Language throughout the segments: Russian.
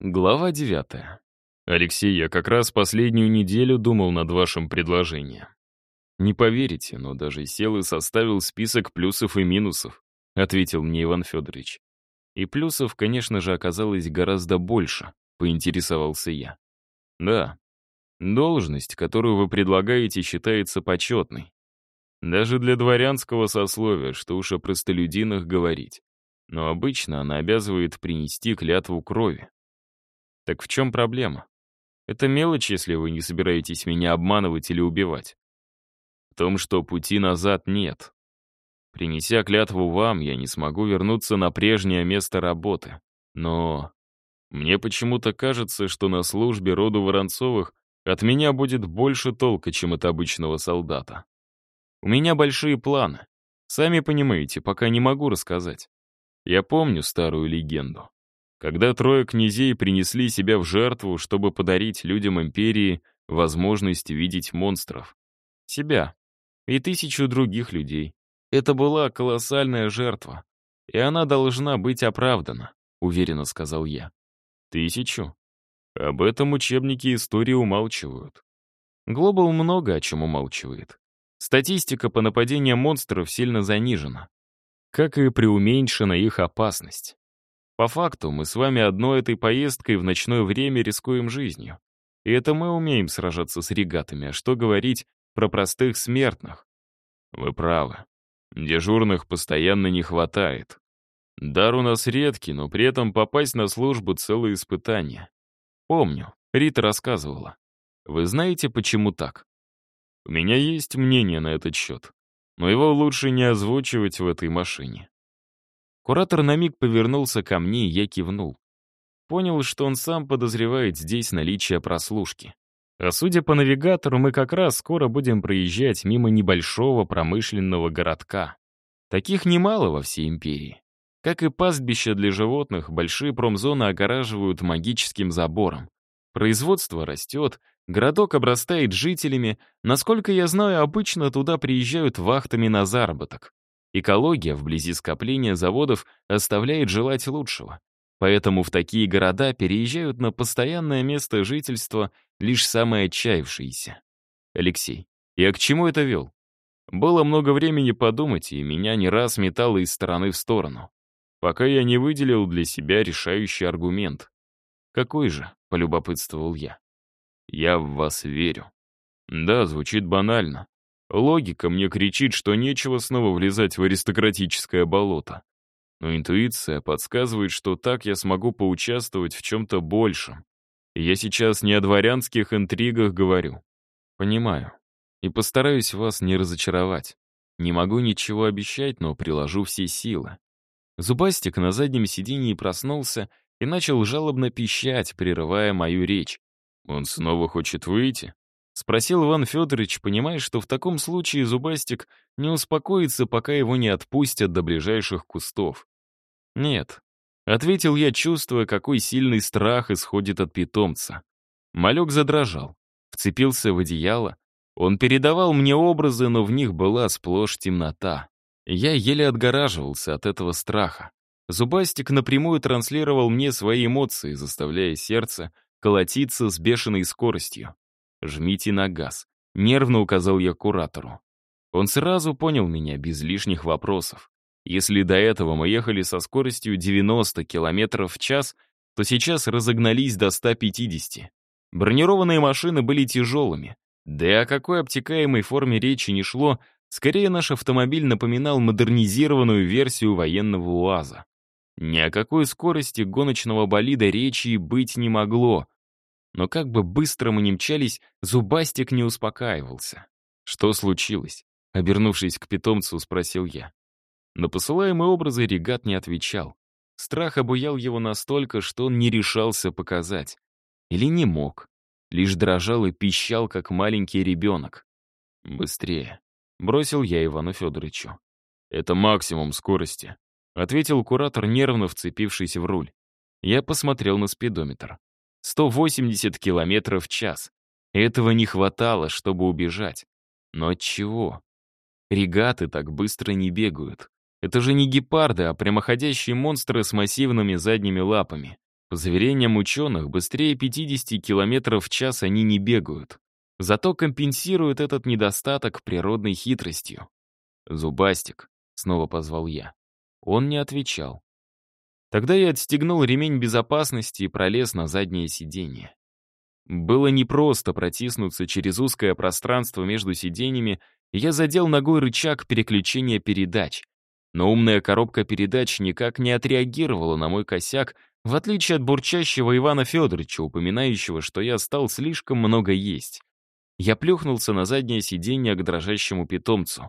Глава девятая. Алексей, я как раз последнюю неделю думал над вашим предложением. Не поверите, но даже сел и составил список плюсов и минусов, ответил мне Иван Федорович. И плюсов, конечно же, оказалось гораздо больше, поинтересовался я. Да, должность, которую вы предлагаете, считается почетной. Даже для дворянского сословия, что уж о простолюдинах говорить. Но обычно она обязывает принести клятву крови. Так в чем проблема? Это мелочь, если вы не собираетесь меня обманывать или убивать. В том, что пути назад нет. Принеся клятву вам, я не смогу вернуться на прежнее место работы. Но мне почему-то кажется, что на службе роду Воронцовых от меня будет больше толка, чем от обычного солдата. У меня большие планы. Сами понимаете, пока не могу рассказать. Я помню старую легенду. Когда трое князей принесли себя в жертву, чтобы подарить людям империи возможность видеть монстров. Себя. И тысячу других людей. Это была колоссальная жертва. И она должна быть оправдана, уверенно сказал я. Тысячу? Об этом учебники истории умалчивают. Глобал много о чем умалчивает. Статистика по нападениям монстров сильно занижена. Как и преуменьшена их опасность. По факту, мы с вами одной этой поездкой в ночное время рискуем жизнью. И это мы умеем сражаться с регатами, а что говорить про простых смертных? Вы правы. Дежурных постоянно не хватает. Дар у нас редкий, но при этом попасть на службу — целое испытание. Помню, Рита рассказывала. Вы знаете, почему так? У меня есть мнение на этот счет, но его лучше не озвучивать в этой машине. Куратор на миг повернулся ко мне, и я кивнул. Понял, что он сам подозревает здесь наличие прослушки. А судя по навигатору, мы как раз скоро будем проезжать мимо небольшого промышленного городка. Таких немало во всей империи. Как и пастбища для животных, большие промзоны огораживают магическим забором. Производство растет, городок обрастает жителями. Насколько я знаю, обычно туда приезжают вахтами на заработок. Экология вблизи скопления заводов оставляет желать лучшего. Поэтому в такие города переезжают на постоянное место жительства лишь самые отчаявшиеся. Алексей, я к чему это вел? Было много времени подумать, и меня не раз метало из стороны в сторону. Пока я не выделил для себя решающий аргумент. «Какой же?» — полюбопытствовал я. «Я в вас верю». Да, звучит банально, Логика мне кричит, что нечего снова влезать в аристократическое болото. Но интуиция подсказывает, что так я смогу поучаствовать в чем-то большем. И я сейчас не о дворянских интригах говорю. Понимаю. И постараюсь вас не разочаровать. Не могу ничего обещать, но приложу все силы. Зубастик на заднем сиденье проснулся и начал жалобно пищать, прерывая мою речь. Он снова хочет выйти? Спросил Иван Федорович, понимая, что в таком случае Зубастик не успокоится, пока его не отпустят до ближайших кустов. «Нет», — ответил я, чувствуя, какой сильный страх исходит от питомца. Малек задрожал, вцепился в одеяло. Он передавал мне образы, но в них была сплошь темнота. Я еле отгораживался от этого страха. Зубастик напрямую транслировал мне свои эмоции, заставляя сердце колотиться с бешеной скоростью. «Жмите на газ», — нервно указал я куратору. Он сразу понял меня без лишних вопросов. Если до этого мы ехали со скоростью 90 км в час, то сейчас разогнались до 150. Бронированные машины были тяжелыми. Да о какой обтекаемой форме речи не шло, скорее наш автомобиль напоминал модернизированную версию военного УАЗа. Ни о какой скорости гоночного болида речи быть не могло, но как бы быстро мы ни мчались, Зубастик не успокаивался. «Что случилось?» Обернувшись к питомцу, спросил я. На посылаемые образы регат не отвечал. Страх обуял его настолько, что он не решался показать. Или не мог. Лишь дрожал и пищал, как маленький ребенок. «Быстрее», — бросил я Ивану Федоровичу. «Это максимум скорости», — ответил куратор, нервно вцепившись в руль. Я посмотрел на спидометр. 180 километров в час. Этого не хватало, чтобы убежать. Но чего? Регаты так быстро не бегают. Это же не гепарды, а прямоходящие монстры с массивными задними лапами. По заверениям ученых, быстрее 50 км в час они не бегают. Зато компенсируют этот недостаток природной хитростью. «Зубастик», — снова позвал я. Он не отвечал. Тогда я отстегнул ремень безопасности и пролез на заднее сиденье. Было непросто протиснуться через узкое пространство между сиденьями, и я задел ногой рычаг переключения передач. Но умная коробка передач никак не отреагировала на мой косяк, в отличие от бурчащего Ивана Федоровича, упоминающего, что я стал слишком много есть. Я плюхнулся на заднее сиденье к дрожащему питомцу.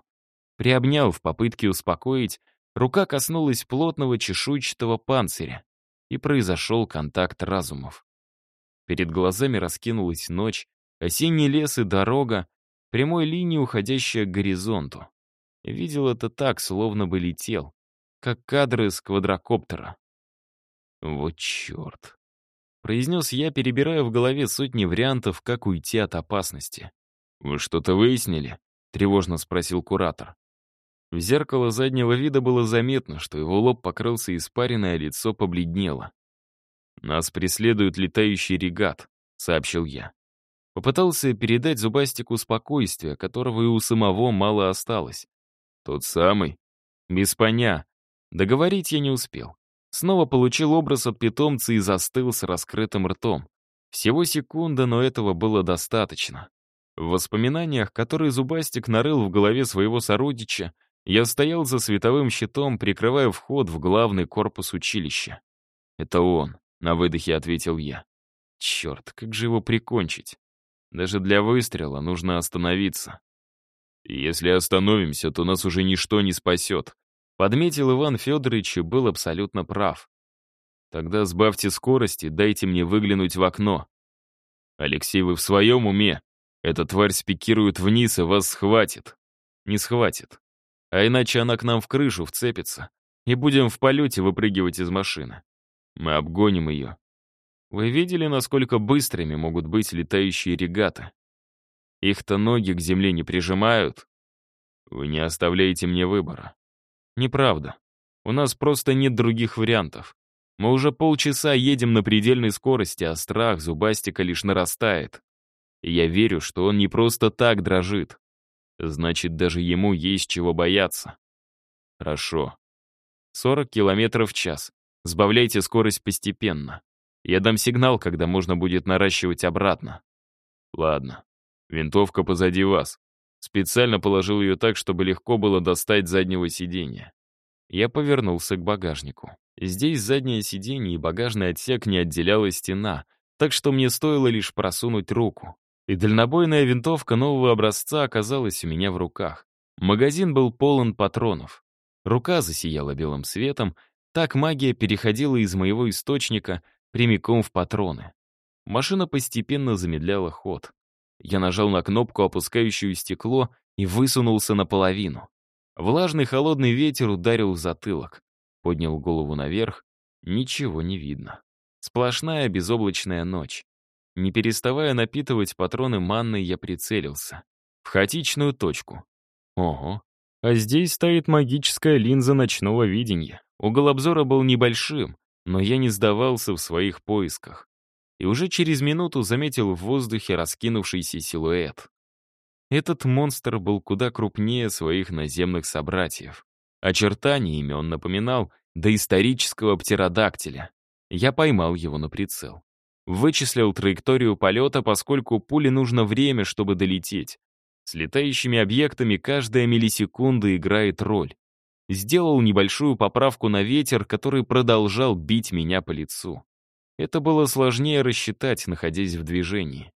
Приобнял в попытке успокоить, рука коснулась плотного чешуйчатого панциря, и произошел контакт разумов. Перед глазами раскинулась ночь, осенний лес и дорога, прямой линией уходящая к горизонту. Видел это так, словно бы летел, как кадры с квадрокоптера. Вот черт. Произнес я, перебирая в голове сотни вариантов, как уйти от опасности. «Вы что-то выяснили?» — тревожно спросил куратор. В зеркало заднего вида было заметно, что его лоб покрылся испаренное а лицо побледнело. «Нас преследует летающий регат», — сообщил я. Попытался передать Зубастику спокойствие, которого и у самого мало осталось. «Тот самый?» «Без поня». Договорить я не успел. Снова получил образ от питомца и застыл с раскрытым ртом. Всего секунда, но этого было достаточно. В воспоминаниях, которые Зубастик нарыл в голове своего сородича, я стоял за световым щитом, прикрывая вход в главный корпус училища. Это он. На выдохе ответил я. Черт, как же его прикончить? Даже для выстрела нужно остановиться. Если остановимся, то нас уже ничто не спасет. Подметил Иван Федорович и был абсолютно прав. Тогда сбавьте скорости, дайте мне выглянуть в окно. Алексей, вы в своем уме? Эта тварь спикирует вниз и вас схватит. Не схватит. А иначе она к нам в крышу вцепится, и будем в полете выпрыгивать из машины. Мы обгоним ее. Вы видели, насколько быстрыми могут быть летающие регаты? Их-то ноги к земле не прижимают. Вы не оставляете мне выбора. Неправда. У нас просто нет других вариантов. Мы уже полчаса едем на предельной скорости, а страх зубастика лишь нарастает. И я верю, что он не просто так дрожит. Значит, даже ему есть чего бояться. Хорошо. 40 километров в час. Сбавляйте скорость постепенно. Я дам сигнал, когда можно будет наращивать обратно. Ладно. Винтовка позади вас. Специально положил ее так, чтобы легко было достать заднего сиденья. Я повернулся к багажнику. Здесь заднее сиденье и багажный отсек не отделяла стена, так что мне стоило лишь просунуть руку. И дальнобойная винтовка нового образца оказалась у меня в руках. Магазин был полон патронов. Рука засияла белым светом, так магия переходила из моего источника прямиком в патроны. Машина постепенно замедляла ход. Я нажал на кнопку, опускающую стекло, и высунулся наполовину. Влажный холодный ветер ударил в затылок. Поднял голову наверх. Ничего не видно. Сплошная безоблачная ночь. Не переставая напитывать патроны манной, я прицелился. В хаотичную точку. Ого. А здесь стоит магическая линза ночного видения. Угол обзора был небольшим, но я не сдавался в своих поисках. И уже через минуту заметил в воздухе раскинувшийся силуэт. Этот монстр был куда крупнее своих наземных собратьев. Очертания имен напоминал доисторического птеродактиля. Я поймал его на прицел. Вычислил траекторию полета, поскольку пуле нужно время, чтобы долететь. С летающими объектами каждая миллисекунда играет роль сделал небольшую поправку на ветер, который продолжал бить меня по лицу. Это было сложнее рассчитать, находясь в движении.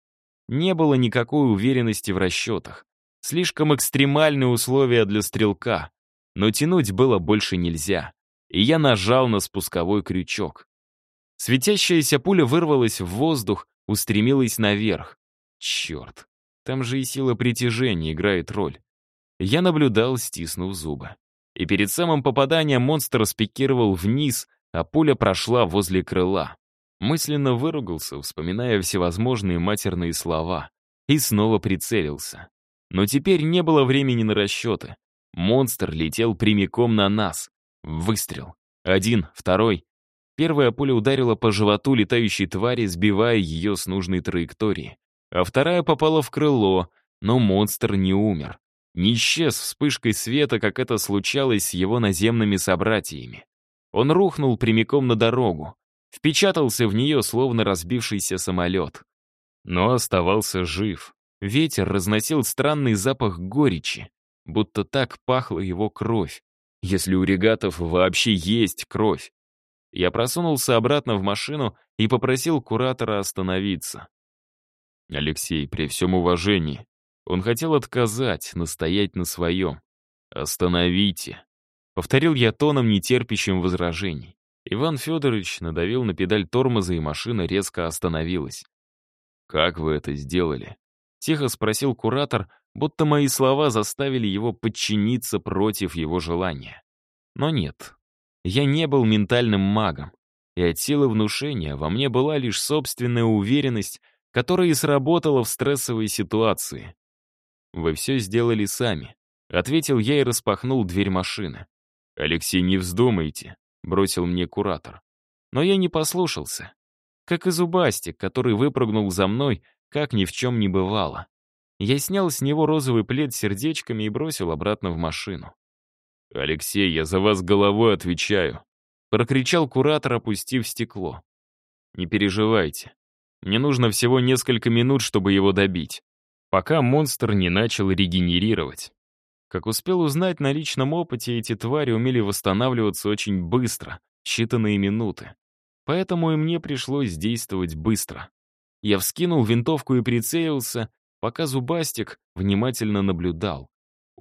Не было никакой уверенности в расчетах. Слишком экстремальные условия для стрелка. Но тянуть было больше нельзя. И я нажал на спусковой крючок. Светящаяся пуля вырвалась в воздух, устремилась наверх. Черт, там же и сила притяжения играет роль. Я наблюдал, стиснув зубы и перед самым попаданием монстр спикировал вниз, а пуля прошла возле крыла. Мысленно выругался, вспоминая всевозможные матерные слова, и снова прицелился. Но теперь не было времени на расчеты. Монстр летел прямиком на нас. Выстрел. Один, второй. Первая пуля ударила по животу летающей твари, сбивая ее с нужной траектории. А вторая попала в крыло, но монстр не умер. Не исчез вспышкой света, как это случалось с его наземными собратьями. Он рухнул прямиком на дорогу, впечатался в нее, словно разбившийся самолет. Но оставался жив. Ветер разносил странный запах горечи, будто так пахла его кровь, если у регатов вообще есть кровь. Я просунулся обратно в машину и попросил куратора остановиться. Алексей, при всем уважении, он хотел отказать, настоять на своем. «Остановите!» Повторил я тоном, нетерпящим возражений. Иван Федорович надавил на педаль тормоза, и машина резко остановилась. «Как вы это сделали?» Тихо спросил куратор, будто мои слова заставили его подчиниться против его желания. Но нет, я не был ментальным магом, и от силы внушения во мне была лишь собственная уверенность, которая и сработала в стрессовой ситуации. «Вы все сделали сами», — ответил я и распахнул дверь машины. «Алексей, не вздумайте», — бросил мне куратор. Но я не послушался. Как и зубастик, который выпрыгнул за мной, как ни в чем не бывало. Я снял с него розовый плед с сердечками и бросил обратно в машину. «Алексей, я за вас головой отвечаю», — прокричал куратор, опустив стекло. «Не переживайте. Мне нужно всего несколько минут, чтобы его добить, пока монстр не начал регенерировать. Как успел узнать на личном опыте, эти твари умели восстанавливаться очень быстро, считанные минуты. Поэтому и мне пришлось действовать быстро. Я вскинул винтовку и прицелился, пока Зубастик внимательно наблюдал.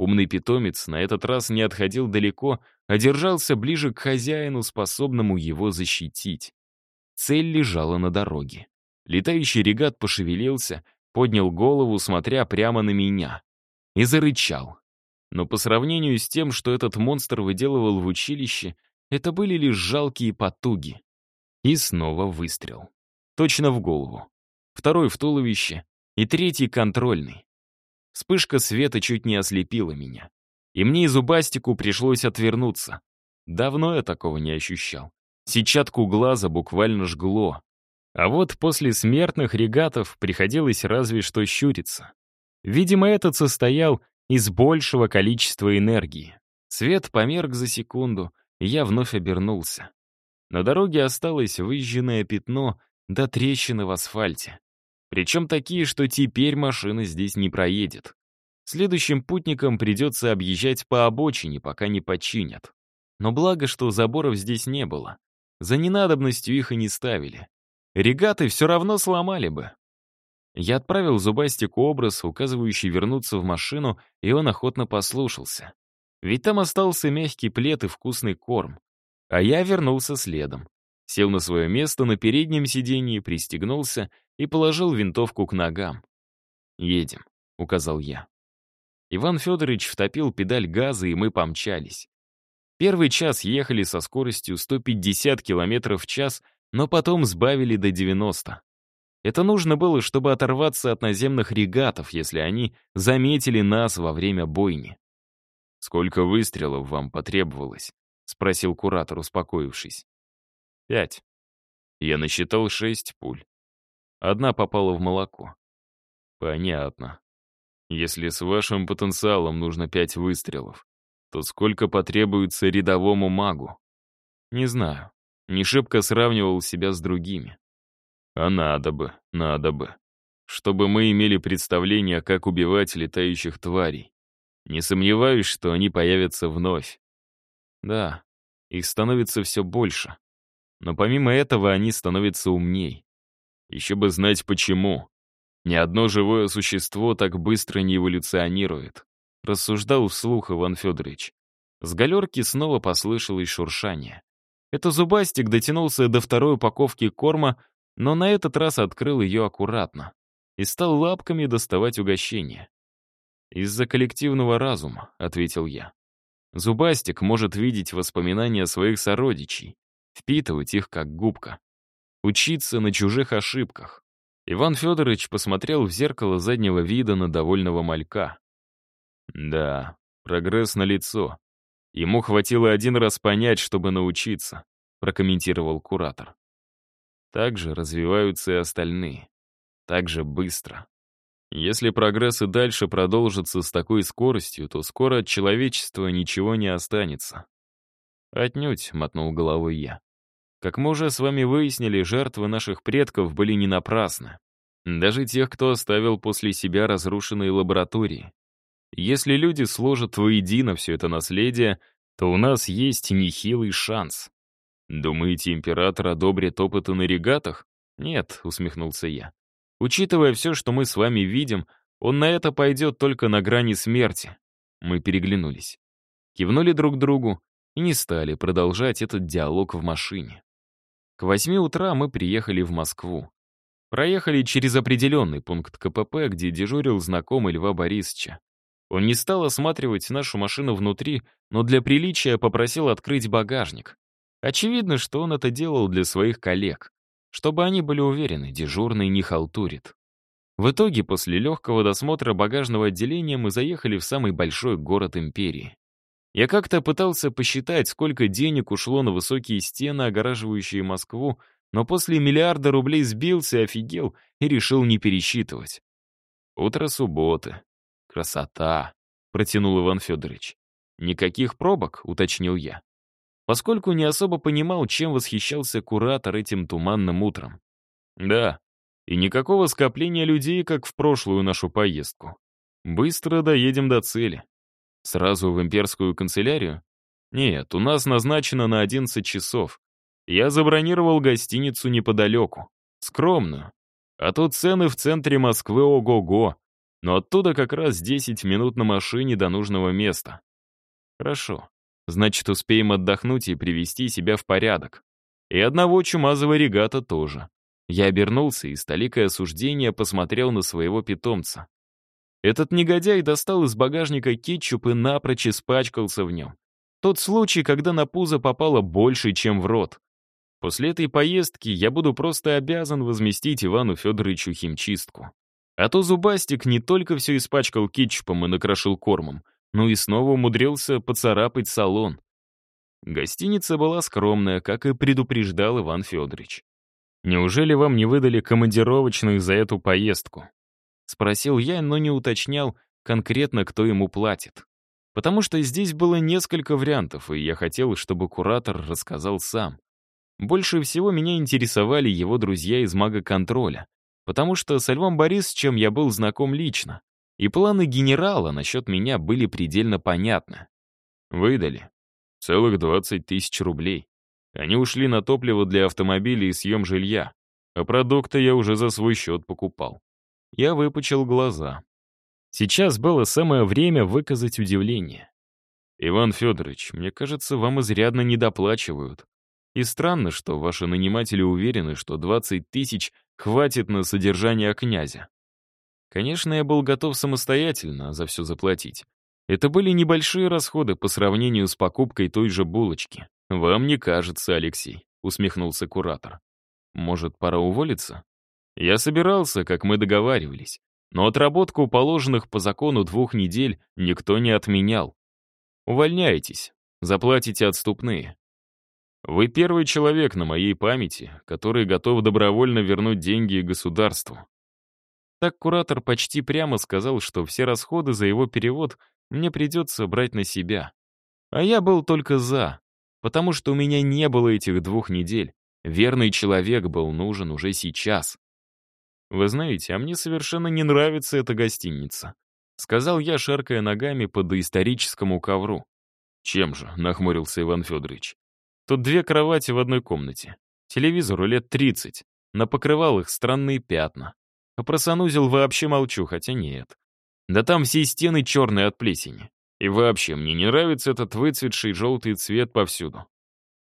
Умный питомец на этот раз не отходил далеко, а держался ближе к хозяину, способному его защитить. Цель лежала на дороге. Летающий регат пошевелился, поднял голову, смотря прямо на меня. И зарычал. Но по сравнению с тем, что этот монстр выделывал в училище, это были лишь жалкие потуги. И снова выстрел. Точно в голову. Второй в туловище. И третий контрольный. Вспышка света чуть не ослепила меня. И мне и зубастику пришлось отвернуться. Давно я такого не ощущал. Сетчатку глаза буквально жгло. А вот после смертных регатов приходилось разве что щуриться. Видимо, этот состоял из большего количества энергии. Свет померк за секунду, и я вновь обернулся. На дороге осталось выжженное пятно до трещины в асфальте. Причем такие, что теперь машина здесь не проедет. Следующим путникам придется объезжать по обочине, пока не починят. Но благо, что заборов здесь не было. За ненадобностью их и не ставили. Регаты все равно сломали бы. Я отправил Зубастику образ, указывающий вернуться в машину, и он охотно послушался. Ведь там остался мягкий плед и вкусный корм. А я вернулся следом. Сел на свое место на переднем сиденье, пристегнулся и положил винтовку к ногам. «Едем», — указал я. Иван Федорович втопил педаль газа, и мы помчались. Первый час ехали со скоростью 150 км в час, но потом сбавили до 90. Это нужно было, чтобы оторваться от наземных регатов, если они заметили нас во время бойни. «Сколько выстрелов вам потребовалось?» — спросил куратор, успокоившись. «Пять. Я насчитал шесть пуль. Одна попала в молоко». «Понятно. Если с вашим потенциалом нужно пять выстрелов, то сколько потребуется рядовому магу?» «Не знаю. Не шибко сравнивал себя с другими. А надо бы, надо бы. Чтобы мы имели представление, как убивать летающих тварей. Не сомневаюсь, что они появятся вновь. Да, их становится все больше. Но помимо этого они становятся умней. Еще бы знать почему. Ни одно живое существо так быстро не эволюционирует. Рассуждал вслух Иван Федорович. С галерки снова послышалось шуршание. Это зубастик дотянулся до второй упаковки корма, но на этот раз открыл ее аккуратно и стал лапками доставать угощение. «Из-за коллективного разума», — ответил я. «Зубастик может видеть воспоминания своих сородичей, впитывать их как губка, учиться на чужих ошибках». Иван Федорович посмотрел в зеркало заднего вида на довольного малька. «Да, прогресс налицо. Ему хватило один раз понять, чтобы научиться. прокомментировал куратор. Так же развиваются и остальные. Так же быстро. Если прогресс и дальше продолжится с такой скоростью, то скоро от человечества ничего не останется. «Отнюдь», — мотнул головой я. «Как мы уже с вами выяснили, жертвы наших предков были не напрасны. Даже тех, кто оставил после себя разрушенные лаборатории. Если люди сложат воедино все это наследие, то у нас есть нехилый шанс. Думаете, император одобрит опыты на регатах? Нет, усмехнулся я. Учитывая все, что мы с вами видим, он на это пойдет только на грани смерти. Мы переглянулись. Кивнули друг другу и не стали продолжать этот диалог в машине. К восьми утра мы приехали в Москву. Проехали через определенный пункт КПП, где дежурил знакомый Льва Борисовича. Он не стал осматривать нашу машину внутри, но для приличия попросил открыть багажник. Очевидно, что он это делал для своих коллег, чтобы они были уверены, дежурный не халтурит. В итоге, после легкого досмотра багажного отделения мы заехали в самый большой город империи. Я как-то пытался посчитать, сколько денег ушло на высокие стены, огораживающие Москву, но после миллиарда рублей сбился, офигел и решил не пересчитывать. Утро субботы. Красота, протянул Иван Федорович. Никаких пробок, уточнил я. Поскольку не особо понимал, чем восхищался куратор этим туманным утром. Да, и никакого скопления людей, как в прошлую нашу поездку. Быстро доедем до цели. Сразу в имперскую канцелярию? Нет, у нас назначено на 11 часов. Я забронировал гостиницу неподалеку. Скромную. А тут цены в центре Москвы ого-го. Но оттуда как раз 10 минут на машине до нужного места. Хорошо. Значит, успеем отдохнуть и привести себя в порядок. И одного чумазого регата тоже. Я обернулся и с осуждения посмотрел на своего питомца. Этот негодяй достал из багажника кетчуп и напрочь испачкался в нем. Тот случай, когда на пузо попало больше, чем в рот. После этой поездки я буду просто обязан возместить Ивану Федоровичу химчистку. А то Зубастик не только все испачкал кетчупом и накрошил кормом, но и снова умудрился поцарапать салон. Гостиница была скромная, как и предупреждал Иван Федорович. «Неужели вам не выдали командировочных за эту поездку?» Спросил я, но не уточнял конкретно, кто ему платит. Потому что здесь было несколько вариантов, и я хотел, чтобы куратор рассказал сам. Больше всего меня интересовали его друзья из мага-контроля, потому что с Львом Борисовичем я был знаком лично, и планы генерала насчет меня были предельно понятны. Выдали. Целых 20 тысяч рублей. Они ушли на топливо для автомобиля и съем жилья, а продукты я уже за свой счет покупал. Я выпучил глаза. Сейчас было самое время выказать удивление. «Иван Федорович, мне кажется, вам изрядно недоплачивают. И странно, что ваши наниматели уверены, что 20 тысяч хватит на содержание князя. Конечно, я был готов самостоятельно за все заплатить. Это были небольшие расходы по сравнению с покупкой той же булочки. «Вам не кажется, Алексей», — усмехнулся куратор. «Может, пора уволиться?» Я собирался, как мы договаривались, но отработку положенных по закону двух недель никто не отменял. Увольняйтесь, заплатите отступные. Вы первый человек на моей памяти, который готов добровольно вернуть деньги государству. Так куратор почти прямо сказал, что все расходы за его перевод мне придется брать на себя. А я был только за, потому что у меня не было этих двух недель. Верный человек был нужен уже сейчас. «Вы знаете, а мне совершенно не нравится эта гостиница», сказал я, шаркая ногами по доисторическому ковру. «Чем же?» — нахмурился Иван Федорович. «Тут две кровати в одной комнате. Телевизору лет 30. На покрывалах странные пятна. А про санузел вообще молчу, хотя нет. Да там все стены черные от плесени. И вообще, мне не нравится этот выцветший желтый цвет повсюду.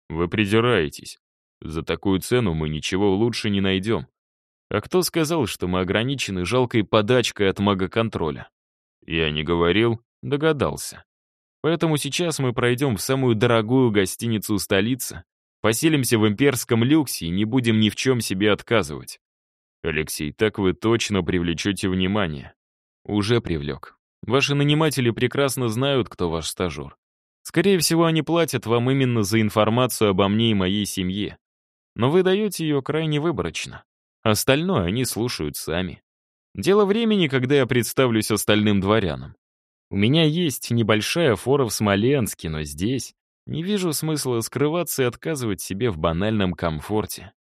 Вы придираетесь. За такую цену мы ничего лучше не найдем. А кто сказал, что мы ограничены жалкой подачкой от мага-контроля? Я не говорил, догадался. Поэтому сейчас мы пройдем в самую дорогую гостиницу столицы, поселимся в имперском люксе и не будем ни в чем себе отказывать. Алексей, так вы точно привлечете внимание. Уже привлек. Ваши наниматели прекрасно знают, кто ваш стажер. Скорее всего, они платят вам именно за информацию обо мне и моей семье. Но вы даете ее крайне выборочно. Остальное они слушают сами. Дело времени, когда я представлюсь остальным дворянам. У меня есть небольшая фора в Смоленске, но здесь не вижу смысла скрываться и отказывать себе в банальном комфорте.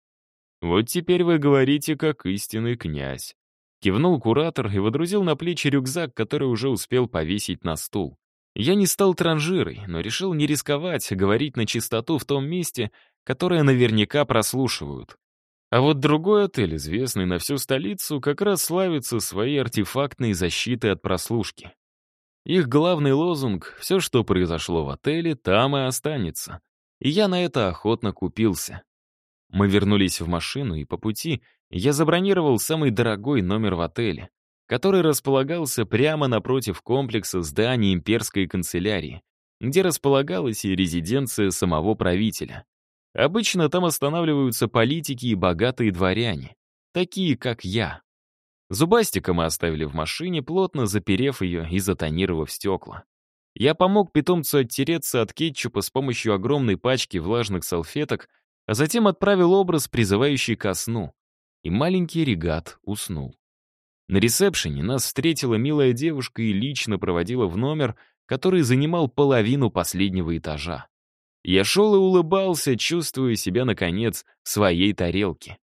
Вот теперь вы говорите, как истинный князь. Кивнул куратор и водрузил на плечи рюкзак, который уже успел повесить на стул. Я не стал транжирой, но решил не рисковать, говорить на чистоту в том месте, которое наверняка прослушивают. А вот другой отель, известный на всю столицу, как раз славится своей артефактной защитой от прослушки. Их главный лозунг «Все, что произошло в отеле, там и останется». И я на это охотно купился. Мы вернулись в машину, и по пути я забронировал самый дорогой номер в отеле, который располагался прямо напротив комплекса зданий имперской канцелярии, где располагалась и резиденция самого правителя. Обычно там останавливаются политики и богатые дворяне, такие как я. Зубастика мы оставили в машине, плотно заперев ее и затонировав стекла. Я помог питомцу оттереться от кетчупа с помощью огромной пачки влажных салфеток, а затем отправил образ, призывающий ко сну. И маленький регат уснул. На ресепшене нас встретила милая девушка и лично проводила в номер, который занимал половину последнего этажа. Я шел и улыбался, чувствуя себя, наконец, в своей тарелке.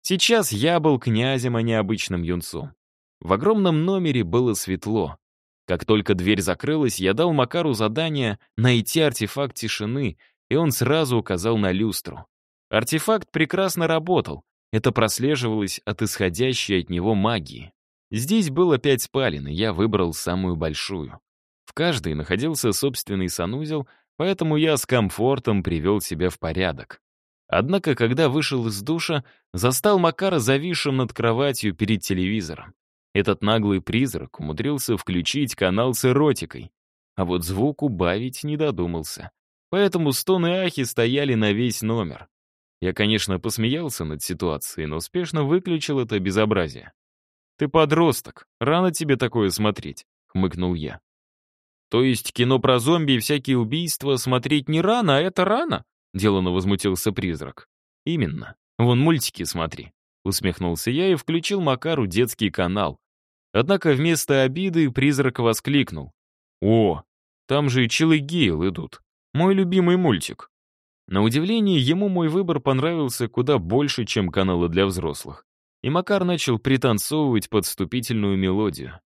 Сейчас я был князем, а не обычным юнцом. В огромном номере было светло. Как только дверь закрылась, я дал Макару задание найти артефакт тишины, и он сразу указал на люстру. Артефакт прекрасно работал, это прослеживалось от исходящей от него магии. Здесь было пять спален, и я выбрал самую большую. В каждой находился собственный санузел, поэтому я с комфортом привел себя в порядок. Однако, когда вышел из душа, застал Макара зависшим над кроватью перед телевизором. Этот наглый призрак умудрился включить канал с эротикой, а вот звук убавить не додумался. Поэтому стоны ахи стояли на весь номер. Я, конечно, посмеялся над ситуацией, но успешно выключил это безобразие. «Ты подросток, рано тебе такое смотреть», — хмыкнул я. «То есть кино про зомби и всякие убийства смотреть не рано, а это рано?» — деланно возмутился призрак. «Именно. Вон мультики смотри», — усмехнулся я и включил Макару детский канал. Однако вместо обиды призрак воскликнул. «О, там же и Чил Гейл идут. Мой любимый мультик». На удивление, ему мой выбор понравился куда больше, чем каналы для взрослых. И Макар начал пританцовывать под вступительную мелодию.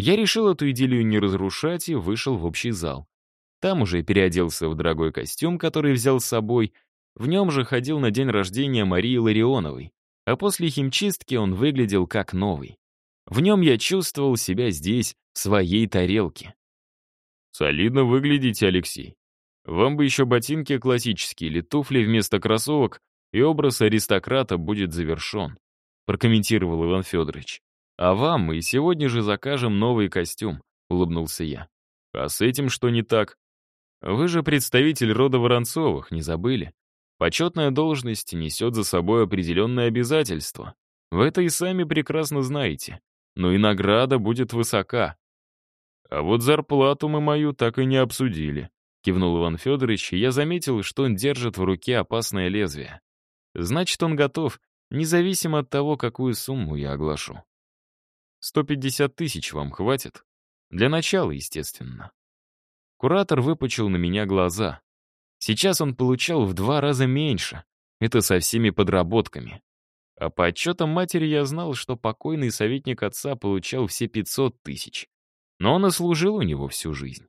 Я решил эту идиллию не разрушать и вышел в общий зал. Там уже переоделся в дорогой костюм, который взял с собой. В нем же ходил на день рождения Марии Ларионовой. А после химчистки он выглядел как новый. В нем я чувствовал себя здесь, в своей тарелке. «Солидно выглядите, Алексей», вам бы еще ботинки классические или туфли вместо кроссовок, и образ аристократа будет завершен», прокомментировал Иван Федорович. «А вам мы сегодня же закажем новый костюм», — улыбнулся я. «А с этим что не так? Вы же представитель рода Воронцовых, не забыли? Почетная должность несет за собой определенные обязательства. Вы это и сами прекрасно знаете. Но и награда будет высока. А вот зарплату мы мою так и не обсудили. Кивнул Иван Федорович, и я заметил, что он держит в руке опасное лезвие. Значит, он готов, независимо от того, какую сумму я оглашу. 150 тысяч вам хватит? Для начала, естественно. Куратор выпучил на меня глаза. Сейчас он получал в два раза меньше. Это со всеми подработками. А по отчетам матери я знал, что покойный советник отца получал все 500 тысяч. Но он и служил у него всю жизнь.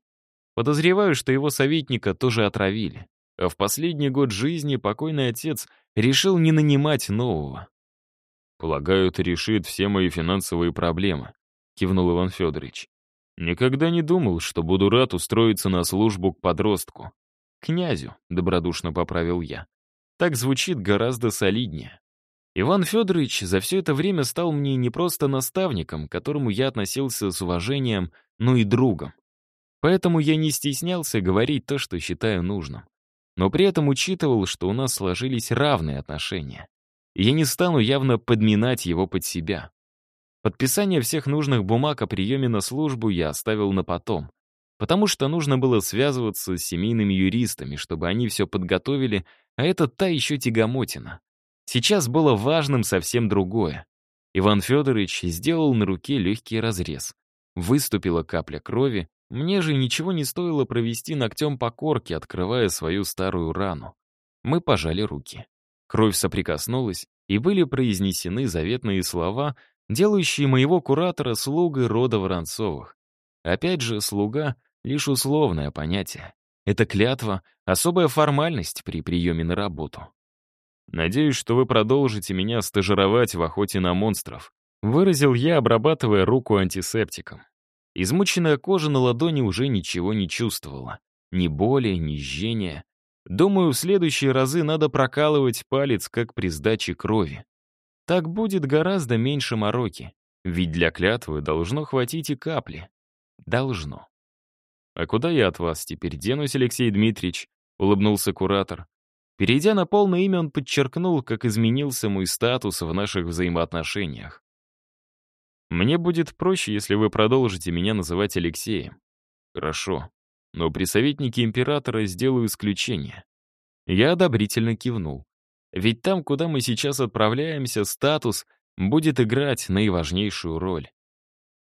Подозреваю, что его советника тоже отравили. А в последний год жизни покойный отец решил не нанимать нового. «Полагаю, это решит все мои финансовые проблемы», — кивнул Иван Федорович. «Никогда не думал, что буду рад устроиться на службу к подростку». «Князю», — добродушно поправил я. Так звучит гораздо солиднее. Иван Федорович за все это время стал мне не просто наставником, к которому я относился с уважением, но и другом. Поэтому я не стеснялся говорить то, что считаю нужным. Но при этом учитывал, что у нас сложились равные отношения. Я не стану явно подминать его под себя. Подписание всех нужных бумаг о приеме на службу я оставил на потом. потому что нужно было связываться с семейными юристами, чтобы они все подготовили, а это та еще тягомотина. Сейчас было важным совсем другое. Иван Федорович сделал на руке легкий разрез. Выступила капля крови, мне же ничего не стоило провести ногтем по корке, открывая свою старую рану. Мы пожали руки. Кровь соприкоснулась, и были произнесены заветные слова, делающие моего куратора слугой рода Воронцовых. Опять же, слуга — лишь условное понятие. Это клятва — особая формальность при приеме на работу. «Надеюсь, что вы продолжите меня стажировать в охоте на монстров», выразил я, обрабатывая руку антисептиком. Измученная кожа на ладони уже ничего не чувствовала. Ни боли, ни жжения. Думаю, в следующие разы надо прокалывать палец, как при сдаче крови. Так будет гораздо меньше мороки. Ведь для клятвы должно хватить и капли. Должно. «А куда я от вас теперь денусь, Алексей Дмитриевич?» — улыбнулся куратор. Перейдя на полное имя, он подчеркнул, как изменился мой статус в наших взаимоотношениях. Мне будет проще, если вы продолжите меня называть Алексеем. Хорошо. Но при советнике императора сделаю исключение. Я одобрительно кивнул. Ведь там, куда мы сейчас отправляемся, статус будет играть наиважнейшую роль.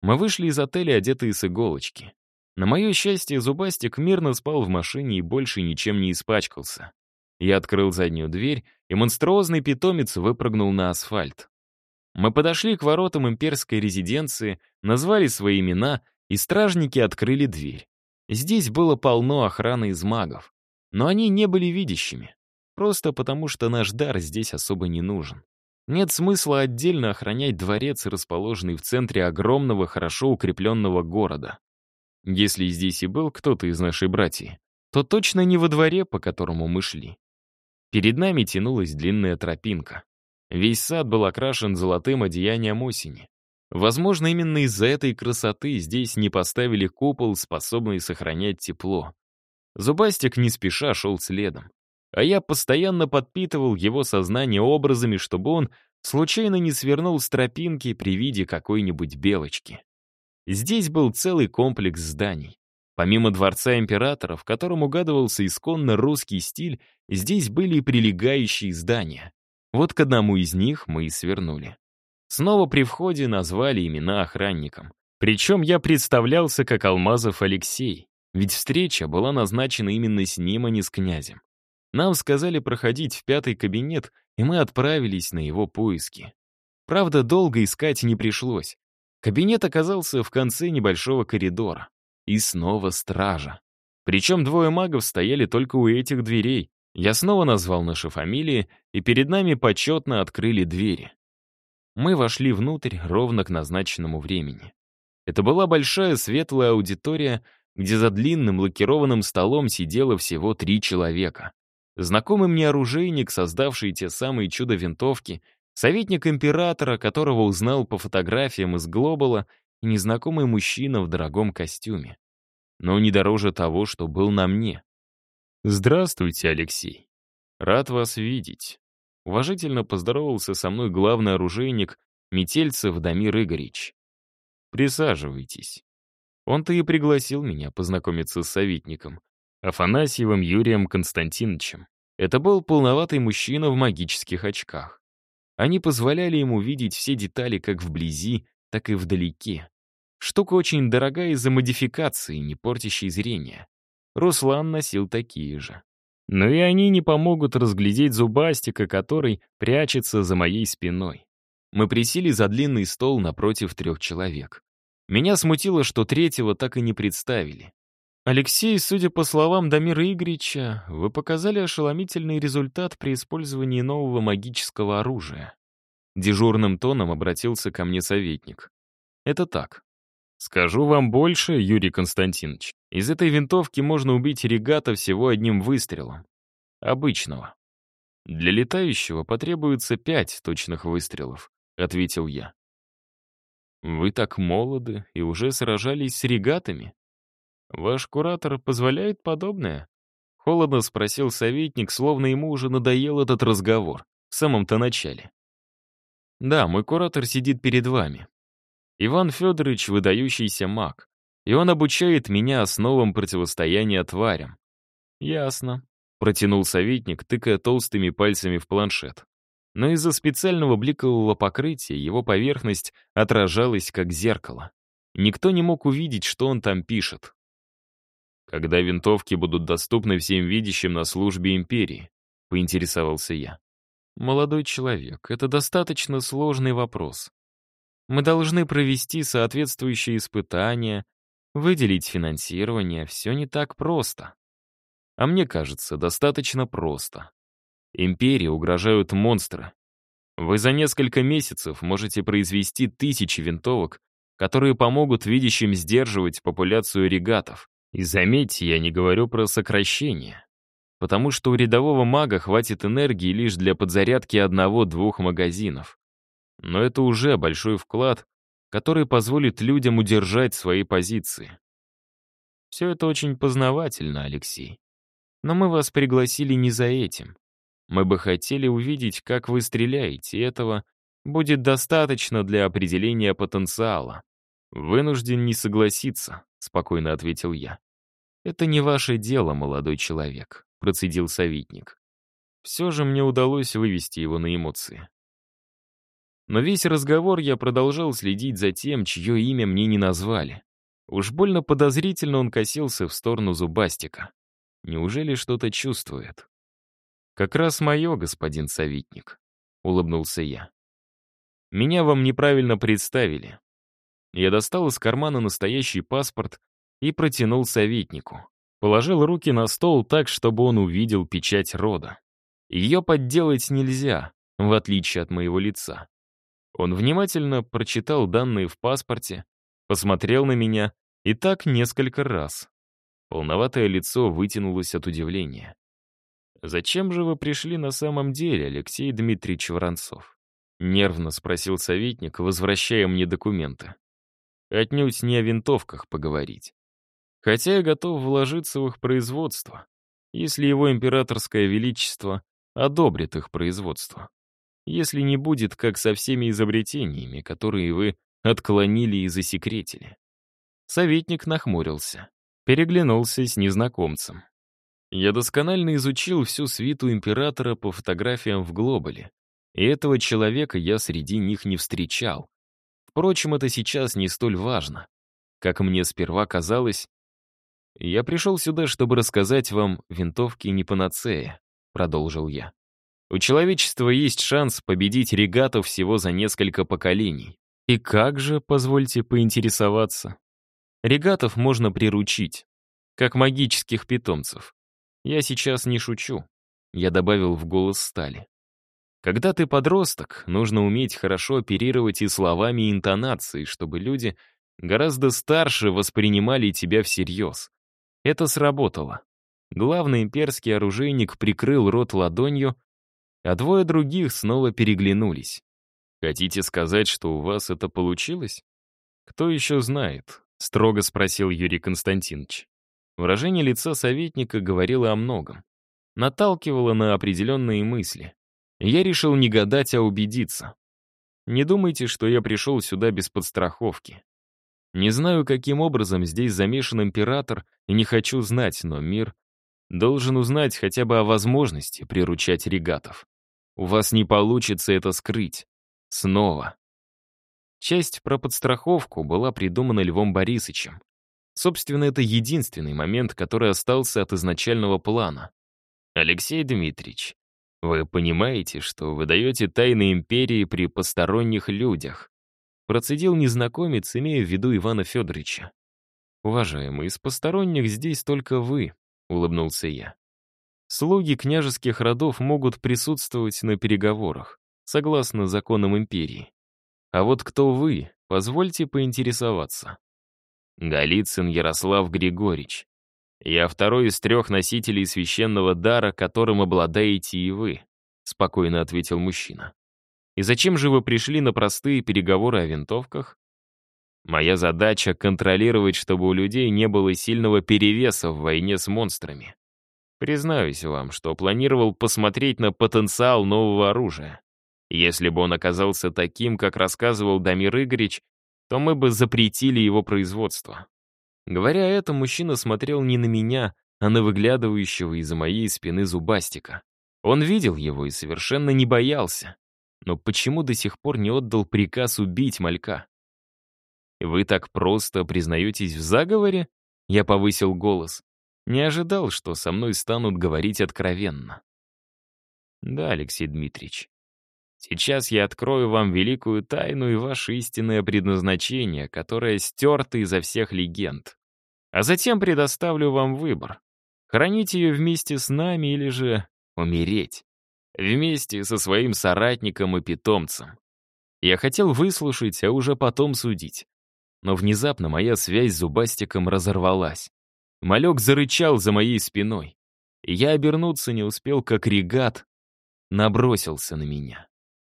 Мы вышли из отеля, одетые с иголочки. На мое счастье, Зубастик мирно спал в машине и больше ничем не испачкался. Я открыл заднюю дверь, и монструозный питомец выпрыгнул на асфальт. Мы подошли к воротам имперской резиденции, назвали свои имена, и стражники открыли дверь. Здесь было полно охраны из магов. Но они не были видящими. Просто потому, что наш дар здесь особо не нужен. Нет смысла отдельно охранять дворец, расположенный в центре огромного, хорошо укрепленного города. Если здесь и был кто-то из нашей братьи, то точно не во дворе, по которому мы шли. Перед нами тянулась длинная тропинка. Весь сад был окрашен золотым одеянием осени. Возможно, именно из-за этой красоты здесь не поставили купол, способный сохранять тепло. Зубастик не спеша шел следом. А я постоянно подпитывал его сознание образами, чтобы он случайно не свернул с тропинки при виде какой-нибудь белочки. Здесь был целый комплекс зданий. Помимо дворца императора, в котором угадывался исконно русский стиль, здесь были и прилегающие здания. Вот к одному из них мы и свернули. Снова при входе назвали имена охранникам. Причем я представлялся как Алмазов Алексей, ведь встреча была назначена именно с ним, а не с князем. Нам сказали проходить в пятый кабинет, и мы отправились на его поиски. Правда, долго искать не пришлось. Кабинет оказался в конце небольшого коридора. И снова стража. Причем двое магов стояли только у этих дверей, я снова назвал наши фамилии, и перед нами почетно открыли двери. Мы вошли внутрь ровно к назначенному времени. Это была большая светлая аудитория, где за длинным лакированным столом сидело всего три человека. Знакомый мне оружейник, создавший те самые чудо-винтовки, советник императора, которого узнал по фотографиям из Глобала, и незнакомый мужчина в дорогом костюме. Но не дороже того, что был на мне. «Здравствуйте, Алексей. Рад вас видеть». Уважительно поздоровался со мной главный оружейник Метельцев Дамир Игоревич. «Присаживайтесь». Он-то и пригласил меня познакомиться с советником, Афанасьевым Юрием Константиновичем. Это был полноватый мужчина в магических очках. Они позволяли ему видеть все детали как вблизи, так и вдалеке. Штука очень дорогая из-за модификации, не портящей зрение. Руслан носил такие же. Но и они не помогут разглядеть зубастика, который прячется за моей спиной. Мы присели за длинный стол напротив трех человек. Меня смутило, что третьего так и не представили. «Алексей, судя по словам Дамира Игоревича, вы показали ошеломительный результат при использовании нового магического оружия». Дежурным тоном обратился ко мне советник. «Это так. Скажу вам больше, Юрий Константинович. Из этой винтовки можно убить регата всего одним выстрелом. Обычного. Для летающего потребуется пять точных выстрелов, ответил я. Вы так молоды и уже сражались с регатами? Ваш куратор позволяет подобное? Холодно спросил советник, словно ему уже надоел этот разговор в самом-то начале. Да, мой куратор сидит перед вами. Иван Федорович — выдающийся маг. И он обучает меня основам противостояния тварям. Ясно. Протянул советник, тыкая толстыми пальцами в планшет. Но из-за специального бликового покрытия его поверхность отражалась как зеркало. Никто не мог увидеть, что он там пишет. Когда винтовки будут доступны всем видящим на службе империи, поинтересовался я. Молодой человек, это достаточно сложный вопрос. Мы должны провести соответствующие испытания, выделить финансирование. Все не так просто. А мне кажется, достаточно просто. Империи угрожают монстры. Вы за несколько месяцев можете произвести тысячи винтовок, которые помогут видящим сдерживать популяцию регатов. И заметьте, я не говорю про сокращение. Потому что у рядового мага хватит энергии лишь для подзарядки одного-двух магазинов. Но это уже большой вклад, который позволит людям удержать свои позиции. Все это очень познавательно, Алексей. Но мы вас пригласили не за этим. Мы бы хотели увидеть, как вы стреляете, и этого будет достаточно для определения потенциала. Вынужден не согласиться, спокойно ответил я. Это не ваше дело, молодой человек, процедил советник. Все же мне удалось вывести его на эмоции. Но весь разговор я продолжал следить за тем, чье имя мне не назвали. Уж больно подозрительно он косился в сторону зубастика. Неужели что-то чувствует? «Как раз мое, господин советник», — улыбнулся я. «Меня вам неправильно представили». Я достал из кармана настоящий паспорт и протянул советнику. Положил руки на стол так, чтобы он увидел печать рода. Ее подделать нельзя, в отличие от моего лица. Он внимательно прочитал данные в паспорте, посмотрел на меня и так несколько раз. Полноватое лицо вытянулось от удивления. «Зачем же вы пришли на самом деле, Алексей Дмитриевич Воронцов?» Нервно спросил советник, возвращая мне документы. Отнюдь не о винтовках поговорить. Хотя я готов вложиться в их производство, если его императорское величество одобрит их производство. Если не будет, как со всеми изобретениями, которые вы отклонили и засекретили. Советник нахмурился переглянулся с незнакомцем. Я досконально изучил всю свиту императора по фотографиям в Глобале, и этого человека я среди них не встречал. Впрочем, это сейчас не столь важно. Как мне сперва казалось, я пришел сюда, чтобы рассказать вам винтовки не панацея, продолжил я. У человечества есть шанс победить регатов всего за несколько поколений. И как же, позвольте поинтересоваться? Регатов можно приручить, как магических питомцев. Я сейчас не шучу. Я добавил в голос стали. Когда ты подросток, нужно уметь хорошо оперировать и словами, и интонацией, чтобы люди гораздо старше воспринимали тебя всерьез. Это сработало. Главный имперский оружейник прикрыл рот ладонью, а двое других снова переглянулись. Хотите сказать, что у вас это получилось? Кто еще знает, — строго спросил Юрий Константинович. Выражение лица советника говорило о многом. Наталкивало на определенные мысли. Я решил не гадать, а убедиться. Не думайте, что я пришел сюда без подстраховки. Не знаю, каким образом здесь замешан император, и не хочу знать, но мир должен узнать хотя бы о возможности приручать регатов. У вас не получится это скрыть. Снова. Часть про подстраховку была придумана Львом Борисовичем. Собственно, это единственный момент, который остался от изначального плана. Алексей Дмитриевич, вы понимаете, что вы даете тайны империи при посторонних людях? Процедил незнакомец, имея в виду Ивана Федоровича. «Уважаемый, из посторонних здесь только вы», — улыбнулся я. «Слуги княжеских родов могут присутствовать на переговорах, согласно законам империи. А вот кто вы, позвольте поинтересоваться. Голицын Ярослав Григорьевич. Я второй из трех носителей священного дара, которым обладаете и вы, спокойно ответил мужчина. И зачем же вы пришли на простые переговоры о винтовках? Моя задача — контролировать, чтобы у людей не было сильного перевеса в войне с монстрами. Признаюсь вам, что планировал посмотреть на потенциал нового оружия. Если бы он оказался таким, как рассказывал Дамир Игоревич, то мы бы запретили его производство. Говоря это, мужчина смотрел не на меня, а на выглядывающего из-за моей спины зубастика. Он видел его и совершенно не боялся. Но почему до сих пор не отдал приказ убить малька? «Вы так просто признаетесь в заговоре?» Я повысил голос. Не ожидал, что со мной станут говорить откровенно. «Да, Алексей Дмитриевич, сейчас я открою вам великую тайну и ваше истинное предназначение, которое стерто изо всех легенд. А затем предоставлю вам выбор. Хранить ее вместе с нами или же умереть. Вместе со своим соратником и питомцем. Я хотел выслушать, а уже потом судить. Но внезапно моя связь с Зубастиком разорвалась. Малек зарычал за моей спиной. Я обернуться не успел, как регат набросился на меня.